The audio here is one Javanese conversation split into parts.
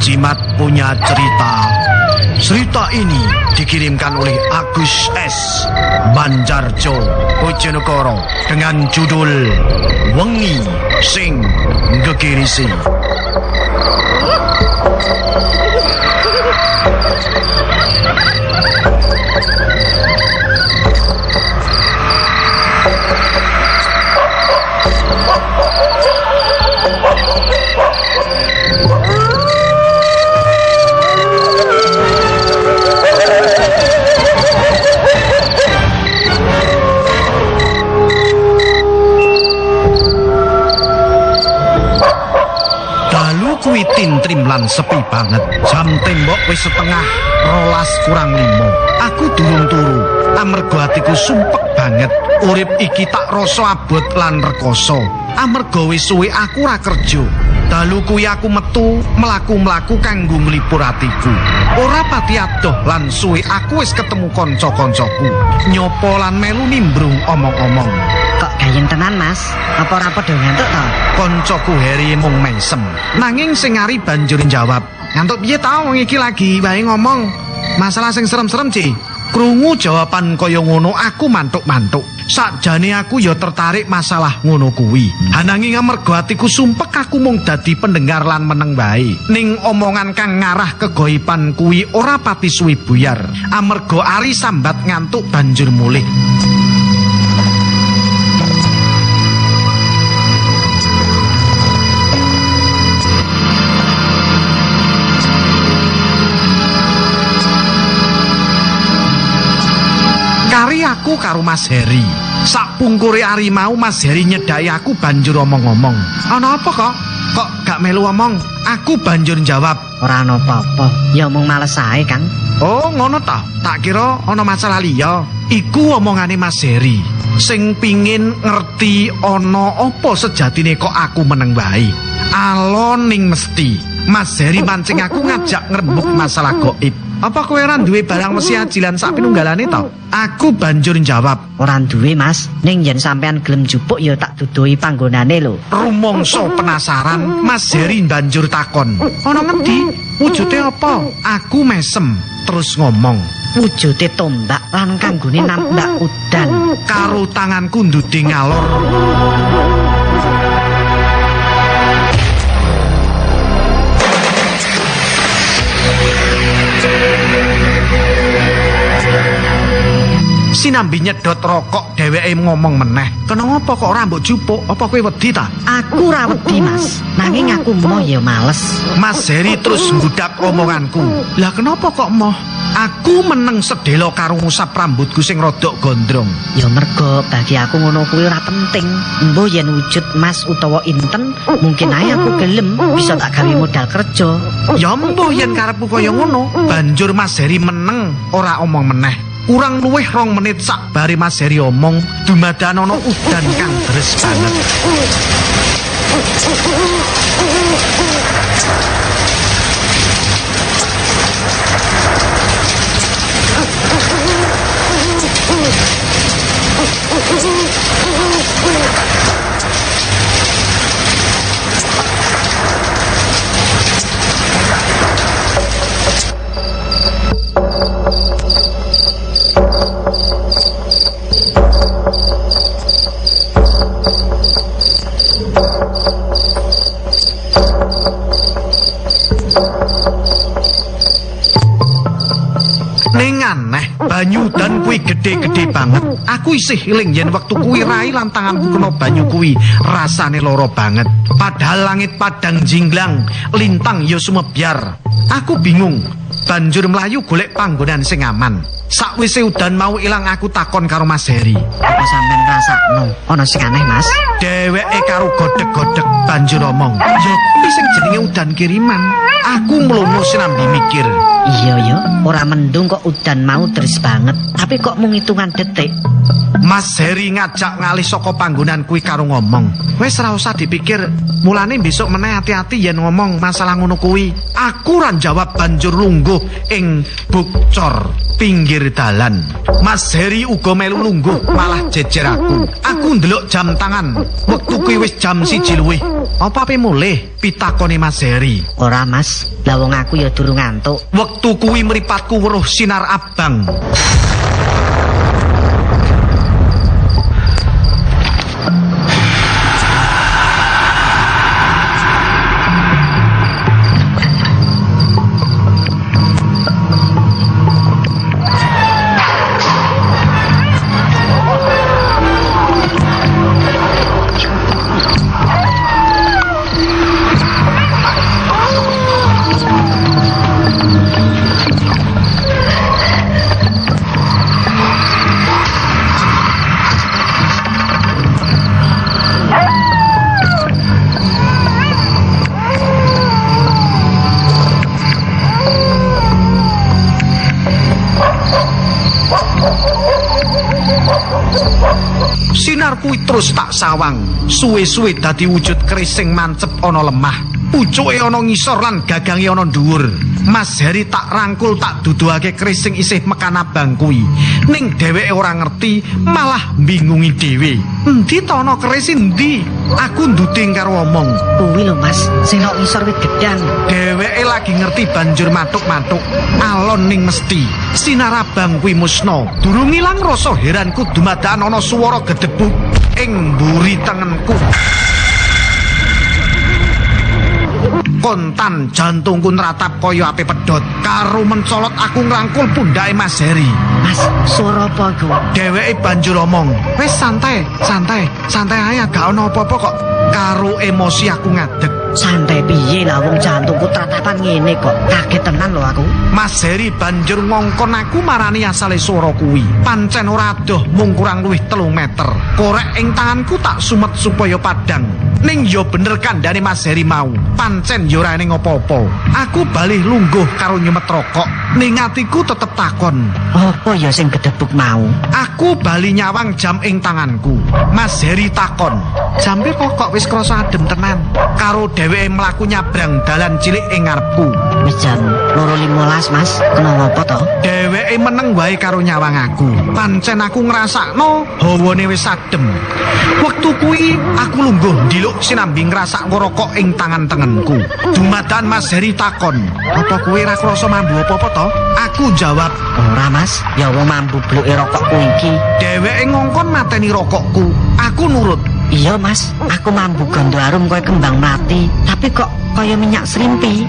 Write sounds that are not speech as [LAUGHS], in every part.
Jimat punya cerita. Cerita ini dikirimkan oleh Agus S. Banjarjo Bojonegoro dengan judul Wengi Sing Gegirisi. Lan sepi banget. Jam tembok wis setengah rolas kurang limo. Aku durung turu. Amarga atiku sumpek banget. Urip iki tak rasa abot lan rekoso. Amarga wis suwe aku ora kerja. Dalu kuwi aku metu mlaku-mlaku kanggo nglipur atiku. Ora pati adoh lan suwe aku wis ketemu kanca-kancaku. Nyopo lan melu nimbrung omong-omong. Kok gayeng tenan, Mas? Apa ora padha ngantuk to? Koncoku Heri mung mesem. Nanging sing ari banjur jawab, "Ngantuk piye ta wong iki lagi wae ngomong masalah sing serem-serem, Ci?" Krungu jawaban kaya ngono aku mantuk-mantuk. Sakjane aku ya tertarik masalah ngono kuwi. Ananging amarga atiku sumpek aku mung dadi pendengar lan meneng wae. Ning omongan kang ngarah kegoipan kuwi ora pati suwi buyar. Amarga ari sambat ngantuk banjur mulih. Aku karo Mas Heri. Sakpungkure ari mau Mas Heri nyedai aku banjur omong-omong. Ana apa kok? Kok gak melu omong? Aku banjur jawab. Ora ana apa-apa. Ya mung males ae, Kang. Oh, ngono ta? Tak kira ana masalah liya. Iku omongane Mas Heri. Sing pingin ngerti ana apa sejatine kok aku meneng wae. Alon ning mesti. Mas Heri mancing aku ngajak ngrembug masalah goib. Apa kowe ora duwe barang mesi ajilan sak pinunggalane to? Aku banjur jawab, Ora duwe, Mas. Ning yen sampean gelem jupuk ya tak duduhi panggonane lho. Rumongso penasaran, Mas Heri banjur takon. Ana ngendi? Wujude apa? Aku mesem terus ngomong. Wujude tombak lan kanggone nambak udan. Karo tanganku ndudhe ngalor. Sinambi nyedot rokok dheweke ngomong meneh. Kenapa kok ora mbok jupuk? Apa kowe wedi ta? Aku ora wedi, Mas. Nanging aku moh ya males. Mas Heri terus nggudak omonganku. Lah kenapa kok moh? Aku meneng sedelo karo ngusap rambutku sing rodok gondrong. Ya mergo bagi aku ngono kuwi ora penting. Embuh yen wujud Mas utawa inten, mungkin ae aku gelem bisa tak gawe modal kerja. Ya mbuh yen karepku kaya ngono. Banjur Mas Heri meneng ora omong meneh. Kurang luwih rong menit sak bari Mas Heri omong, dumadakan ana udan kang deres banget. Ning aneh, banyu dan kuwi gede-gede banget. Aku isih eling yen wektu kuwi rai lan tanganku kena banyu kuwi rasane loro banget. Padahal langit padang jinglang, lintang ya sumebyar. Aku bingung. Banjur mlayu golek panggonan sing aman. Sakwise udan mau ilang aku takon karo Mas Heri. Apa sampean rasakno ana sing aneh, Mas? Dheweke karo godhek-godhek banjur omong, "Ya kuwi sing jenenge udan kiriman." Aku mlono sinambi mikir. Iya ya, ora mendung kok udan mau deres banget. Tapi kok mung hitungan detik. Mas Heri ngajak ngalih saka panggonan kuwi karo ngomong. Wis ora usah dipikir, mulane besok meneh hati-hati yen ngomong masalah ngono kuwi. Aku ora jawab banjur lungguh lungguh ing bukcor pinggir dalan. Mas Heri uga melu lungguh malah jejer aku. Aku ndelok jam tangan. Wektu kuwi wis jam 1 luwih. Apa ape mulih? Pitakone Mas Heri. Ora, Mas. Lah wong aku ya durung ngantuk. Wektu kuwi mripatku weruh sinar abang. Sinar kuwi terus tak sawang. Suwe-suwe dadi wujud kresing mancep ana lemah. Pucuke ana ngisor lan gagange ana dhuwur. Mas Heri tak rangkul tak duduhake kresing isih mekan abang kuwi. Ning dheweke ora ngerti, malah bingungi dhewe. Endi to ana kresing endi? Aku nduting karo omong. Kuwi lho, Mas. Sing nok ngisor wit gedang. Dheweke lagi ngerti banjur matuk-matuk. Alon ning mesti. Sinar abang kuwi musna. Durung ilang rasa heranku dumadakan ana swara gedebuk ing mburi tengenku. Kontan jantungku nratap kaya api pedhot. Karo mencolot aku ngrangkul pundhake Mas Heri. Mas, suara apa iku? Dheweke banjur omong, "Wis santai, santai, santai ae gak ana apa-apa kok." Karo emosi aku ngadeg. Santai piye lah wong jantungku tatapan ngene kok. Kaget tenan lho aku. Mas Heri banjur ngongkon aku marani asale swara kuwi. Pancen ora adoh mung kurang luwih telung meter. Korek ing tanganku tak sumet supaya padang. Ning yo bener kandhane Mas Heri mau. Pancen yo ora ning apa-apa. Aku balih lungguh karo nyemet rokok. Ning atiku tetep takon. Apa ya sing gedebuk mau? Aku bali nyawang jam ing tanganku. Mas Heri takon. Jambe kok wis krasa adem tenan. Karo dheweke mlaku nyabrang dalan cilik ing ngarepku. Wis jam 2.15, Mas. Kena apa to? Dheweke meneng wae karo nyawang aku. Pancen aku ngrasakno hawane wis adem. Wektu kuwi aku lungguh ndiluk sinambi ngrasak rokok ing tangan tengenku. Dumadakan Mas Heri takon, "Apa kuwi ra krasa mambu apa-apa to?" Aku jawab, Ora, Mas. Ya wong mambu bluke rokokku iki. "Dheweke ngongkon mateni rokokku." Aku nurut. Iya, Mas. Aku mambu gondo arum koyo kembang mati, tapi kok kaya minyak serimpi.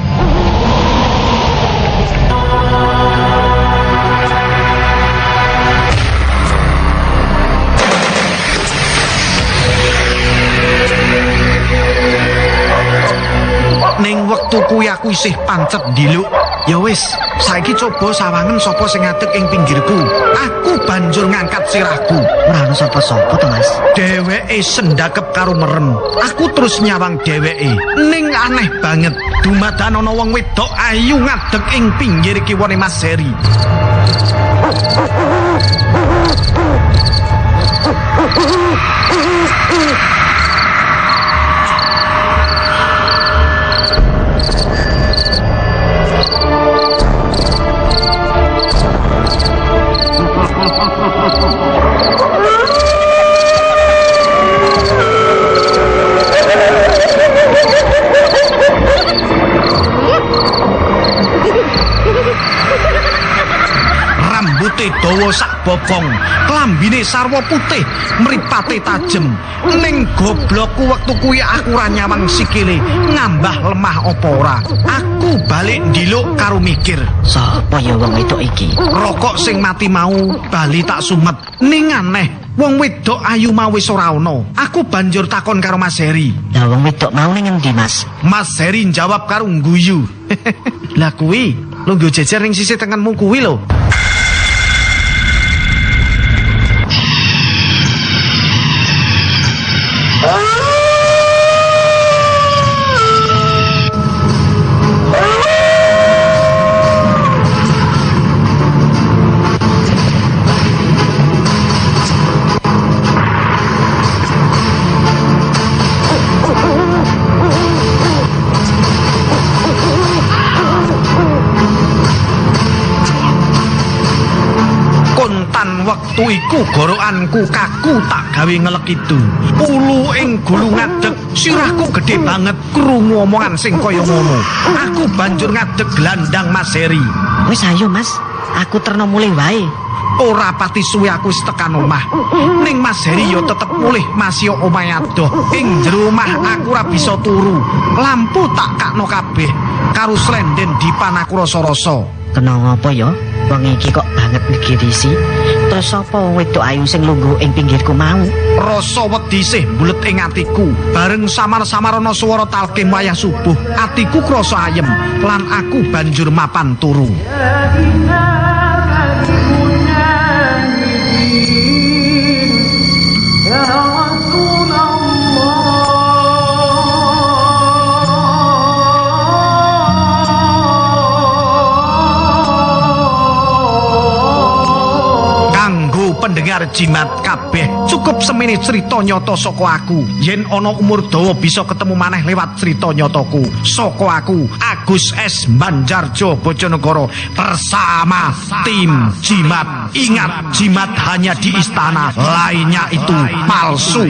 Kuwi aku isih pancet ndiluk. Ya wis, saiki coba sawangen sapa sing ngadeg ing pinggirku. Aku banjur ngangkat sirahku. Ora ono sapa-sapa to, Mas. Dheweke sendakep karo merem. Aku terus nyawang dheweke. Ning aneh banget, dumadakan ana wong wedok ayu ngadeg ing pinggir kiwane Mas Heri. Rambute dawa sak bokong, klambine sarwa putih, mripate tajem. Ning goblokku wektu kuwi aku ora nyawang sikile, ngambah lemah apa ora. Aku balik ndiluk karo mikir. Sapa ya wong wedok iki? Rokok sing mati mau bali tak sumet. Ning aneh, wong wedok ayu mau wis ora ana. Aku banjur takon karo Mas Heri. Lah wong wedok mau ning endi, Mas? Mas Heri jawab karo ngguyu. [LAUGHS] Lah kuwi, lungguh jejer ning sisi tengenmu kuwi lho. Wektu iku gorokanku kaku tak gawe ngelek itu. Ulu ing gulu ngadeg, sirahku gede banget krungu omongan sing kaya ngono. Aku banjur ngadeg gelandang Mas Heri. Wis ayo Mas, aku terno mulih wae. Ora pati suwe aku wis tekan omah. Ning Mas Heri yo tetep mulih masih omahe adoh. Ing jero omah aku ora bisa turu. Lampu tak kakno kabeh. Karo slenden dipan aku rasa-rasa. Kena ngopo ya? Wong iki kok banget ngegirisi. Terus sapa wedok ayu sing lungguh ing pinggirku mau? Rasa wedi sih bulet ing atiku. Bareng samar-samar ana swara talkim wayah subuh, atiku krasa ayem lan aku banjur mapan turu. Pendengar jimat kabeh. Cukup semene cerita nyata saka aku. Yen ana umur dawa bisa ketemu maneh lewat cerita nyataku. Saka aku Agus S. Banjarjo Bojonegoro. Bersama tim jimat. Ingat jimat hanya di istana. Lainnya itu palsu